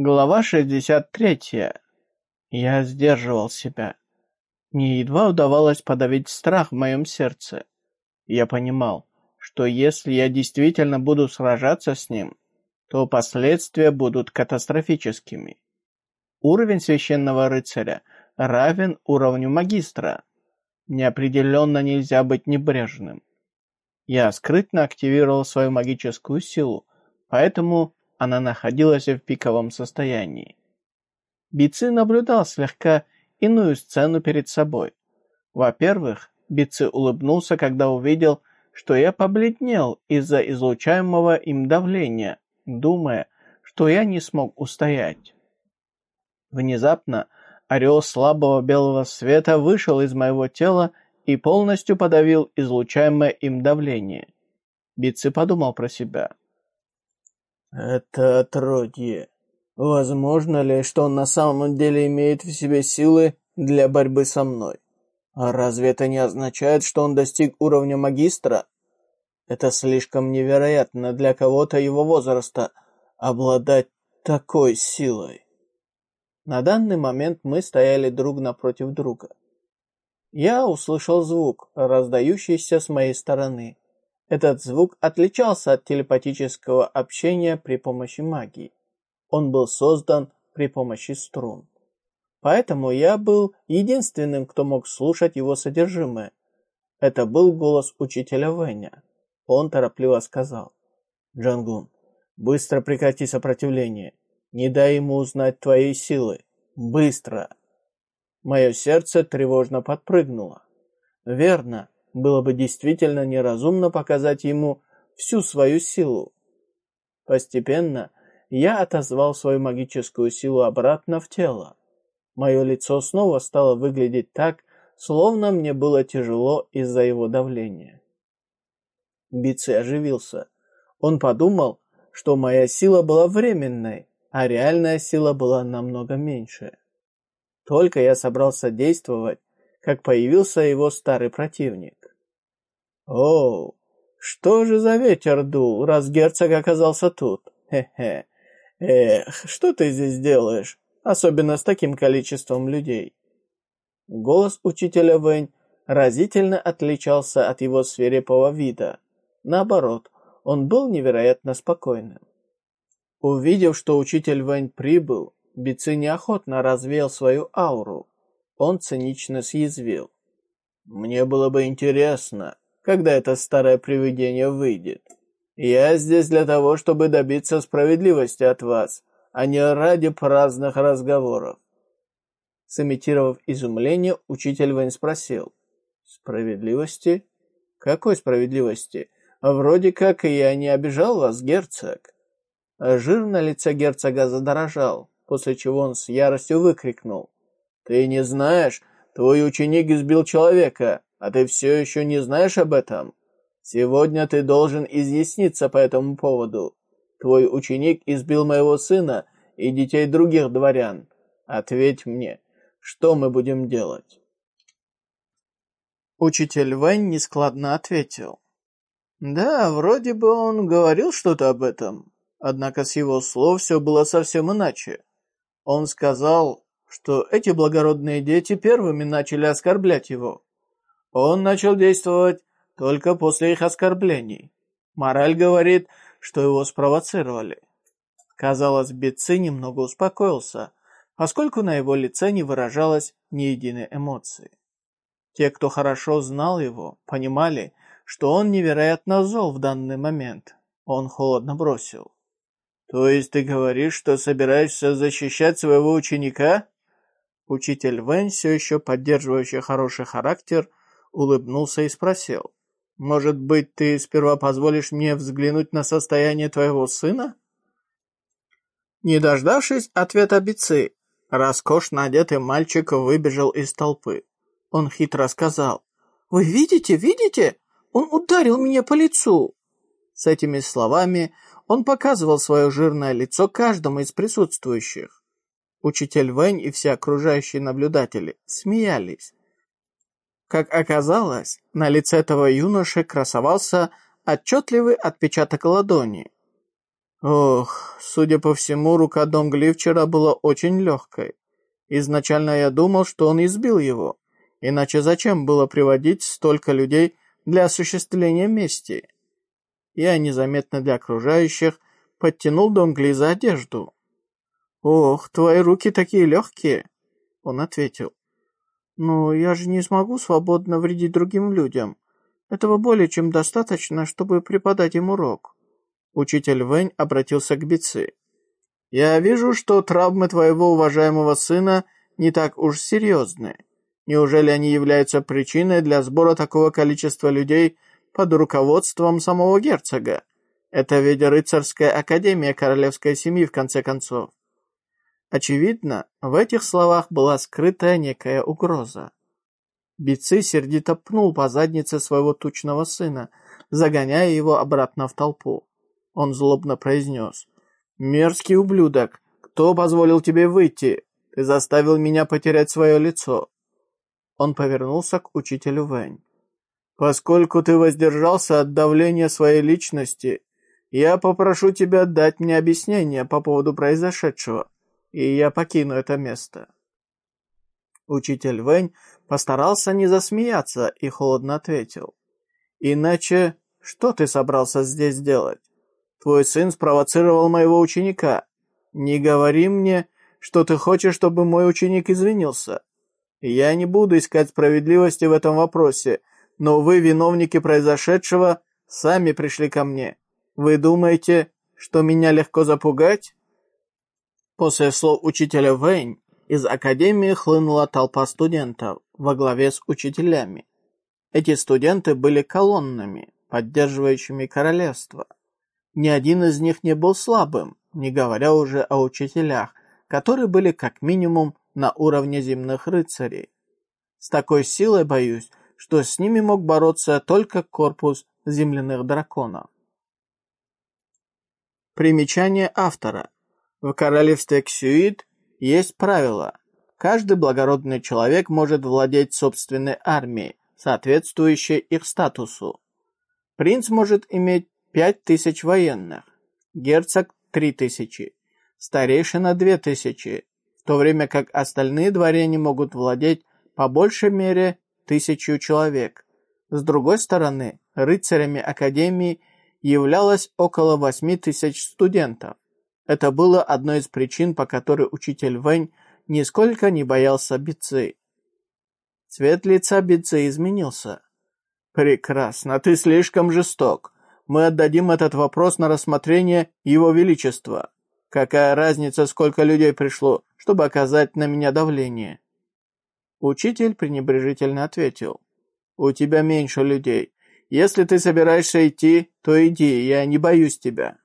Глава 63. Я сдерживал себя. Мне едва удавалось подавить страх в моем сердце. Я понимал, что если я действительно буду сражаться с ним, то последствия будут катастрофическими. Уровень священного рыцаря равен уровню магистра. Неопределенно нельзя быть небрежным. Я скрытно активировал свою магическую силу, поэтому она находилась в пиковом состоянии. Бицы наблюдал слегка иную сцену перед собой. Во-первых, Бицы улыбнулся, когда увидел, что я побледнел из-за излучаемого им давления, думая, что я не смог устоять. Внезапно орел слабого белого света вышел из моего тела и полностью подавил излучаемое им давление. Бицы подумал про себя. Это отродье. Возможно ли, что он на самом деле имеет в себе силы для борьбы со мной? А разве это не означает, что он достиг уровня магистра? Это слишком невероятно для кого-то его возраста обладать такой силой. На данный момент мы стояли друг напротив друга. Я услышал звук, раздающийся с моей стороны. Этот звук отличался от телепатического общения при помощи магии. Он был создан при помощи струн. Поэтому я был единственным, кто мог слушать его содержимое. Это был голос учителя Вэня. Он торопливо сказал. «Джангун, быстро прекрати сопротивление. Не дай ему узнать твоей силы. Быстро!» Мое сердце тревожно подпрыгнуло. «Верно. Было бы действительно неразумно показать ему всю свою силу. Постепенно я отозвал свою магическую силу обратно в тело. Мое лицо снова стало выглядеть так, словно мне было тяжело из-за его давления. Бици оживился. Он подумал, что моя сила была временной, а реальная сила была намного меньше. Только я собрался действовать, как появился его старый противник. «О, что же за ветер дул, раз герцог оказался тут? Хе-хе. Эх, что ты здесь делаешь, особенно с таким количеством людей?» Голос учителя Вэнь разительно отличался от его свирепого вида. Наоборот, он был невероятно спокойным. Увидев, что учитель Вэнь прибыл, Бици неохотно развеял свою ауру. Он цинично съязвил. «Мне было бы интересно, когда это старое привидение выйдет. Я здесь для того, чтобы добиться справедливости от вас, а не ради праздных разговоров. Сымитировав изумление, учитель Вэнь спросил. «Справедливости? Какой справедливости? Вроде как я не обижал вас, герцог». Жир на лице герцога задорожал, после чего он с яростью выкрикнул. «Ты не знаешь? Твой ученик избил человека. А ты все еще не знаешь об этом? Сегодня ты должен изъясниться по этому поводу. Твой ученик избил моего сына и детей других дворян. Ответь мне, что мы будем делать?» Учитель Вэнь нескладно ответил. «Да, вроде бы он говорил что-то об этом, однако с его слов все было совсем иначе. Он сказал, что эти благородные дети первыми начали оскорблять его. Он начал действовать только после их оскорблений. Мораль говорит, что его спровоцировали. Казалось, Бетси немного успокоился, поскольку на его лице не выражалось ни единой эмоции. Те, кто хорошо знал его, понимали, что он невероятно зол в данный момент. Он холодно бросил. «То есть ты говоришь, что собираешься защищать своего ученика?» Учитель Вэнь, все еще поддерживающий хороший характер, улыбнулся и спросил. «Может быть, ты сперва позволишь мне взглянуть на состояние твоего сына?» Не дождавшись ответа Бицы, роскошно одетый мальчик выбежал из толпы. Он хитро сказал, «Вы видите, видите? Он ударил меня по лицу!» С этими словами он показывал свое жирное лицо каждому из присутствующих. Учитель Вэнь и все окружающие наблюдатели смеялись. Как оказалось, на лице этого юноши красовался отчетливый отпечаток ладони. Ох, судя по всему, рука Донгли вчера была очень легкой. Изначально я думал, что он избил его. Иначе зачем было приводить столько людей для осуществления мести? Я незаметно для окружающих подтянул Донгли за одежду. «Ох, твои руки такие легкие!» Он ответил. «Ну, я же не смогу свободно вредить другим людям. Этого более чем достаточно, чтобы преподать им урок». Учитель Вэнь обратился к Бицы. «Я вижу, что травмы твоего уважаемого сына не так уж серьезны. Неужели они являются причиной для сбора такого количества людей под руководством самого герцога? Это ведь рыцарская академия королевской семьи, в конце концов. Очевидно, в этих словах была скрытая некая угроза. Бицы сердито пнул по заднице своего тучного сына, загоняя его обратно в толпу. Он злобно произнес. «Мерзкий ублюдок! Кто позволил тебе выйти? Ты заставил меня потерять свое лицо!» Он повернулся к учителю Вэнь. «Поскольку ты воздержался от давления своей личности, я попрошу тебя дать мне объяснение по поводу произошедшего, и я покину это место». Учитель Вэнь постарался не засмеяться и холодно ответил. «Иначе что ты собрался здесь делать? Твой сын спровоцировал моего ученика. Не говори мне, что ты хочешь, чтобы мой ученик извинился. Я не буду искать справедливости в этом вопросе, но вы, виновники произошедшего, сами пришли ко мне. Вы думаете, что меня легко запугать?» После слов учителя Вэнь из академии хлынула толпа студентов во главе с учителями. Эти студенты были колоннами, поддерживающими королевство. Ни один из них не был слабым, не говоря уже о учителях, которые были как минимум на уровне земных рыцарей. С такой силой боюсь, что с ними мог бороться только корпус земляных драконов. Примечание автора. В королевстве Ксюид есть правило. Каждый благородный человек может владеть собственной армией, соответствующей их статусу. Принц может иметь пять тысяч военных, герцог – три тысячи, старейшина – две тысячи, то время как остальные дворяне могут владеть по большей мере тысячу человек. С другой стороны, рыцарями Академии являлось около восьми тысяч студентов. Это было одной из причин, по которой учитель Вэнь нисколько не боялся Бицы. Цвет лица Бицы изменился. «Прекрасно, ты слишком жесток. Мы отдадим этот вопрос на рассмотрение Его Величества. Какая разница, сколько людей пришло, чтобы оказать на меня давление?» Учитель пренебрежительно ответил. «У тебя меньше людей. Если ты собираешься идти, то иди, я не боюсь тебя».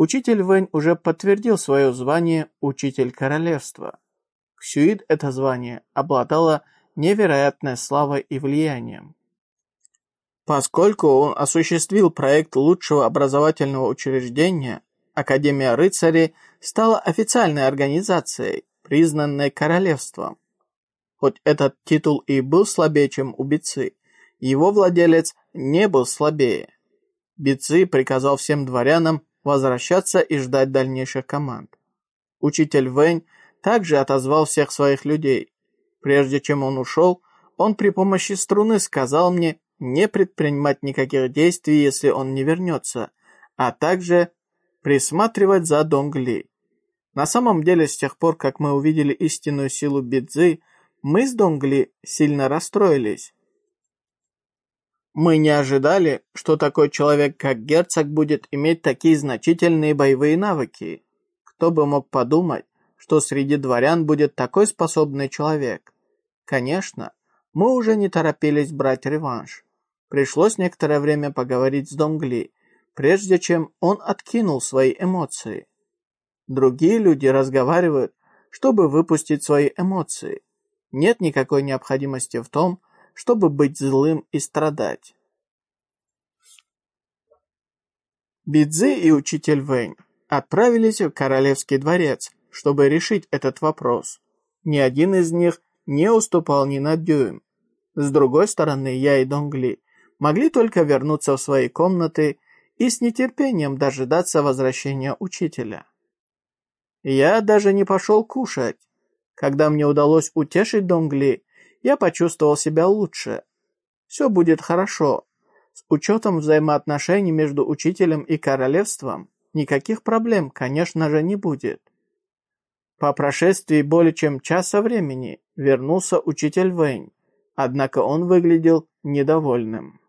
Учитель Вэнь уже подтвердил свое звание «Учитель Королевства». Ксюид это звание обладало невероятной славой и влиянием. Поскольку он осуществил проект лучшего образовательного учреждения, Академия рыцарей стала официальной организацией, признанной королевством. Хоть этот титул и был слабее, чем у Бицы, его владелец не был слабее. Бицы приказал всем дворянам возвращаться и ждать дальнейших команд. Учитель Вэнь также отозвал всех своих людей. Прежде чем он ушел, он при помощи струны сказал мне не предпринимать никаких действий, если он не вернется, а также присматривать за Донгли. На самом деле, с тех пор, как мы увидели истинную силу Бидзы, мы с Донгли сильно расстроились. Мы не ожидали, что такой человек, как герцог, будет иметь такие значительные боевые навыки. Кто бы мог подумать, что среди дворян будет такой способный человек. Конечно, мы уже не торопились брать реванш. Пришлось некоторое время поговорить с Донгли, прежде чем он откинул свои эмоции. Другие люди разговаривают, чтобы выпустить свои эмоции. Нет никакой необходимости в том, чтобы быть злым и страдать. Бидзи и учитель Вэнь отправились в королевский дворец, чтобы решить этот вопрос. Ни один из них не уступал ни на дюйм. С другой стороны, я и Донгли могли только вернуться в свои комнаты и с нетерпением дожидаться возвращения учителя. Я даже не пошел кушать. Когда мне удалось утешить Донгли, я почувствовал себя лучше. Все будет хорошо. С учетом взаимоотношений между учителем и королевством, никаких проблем, конечно же, не будет. По прошествии более чем часа времени вернулся учитель Вэнь, однако он выглядел недовольным.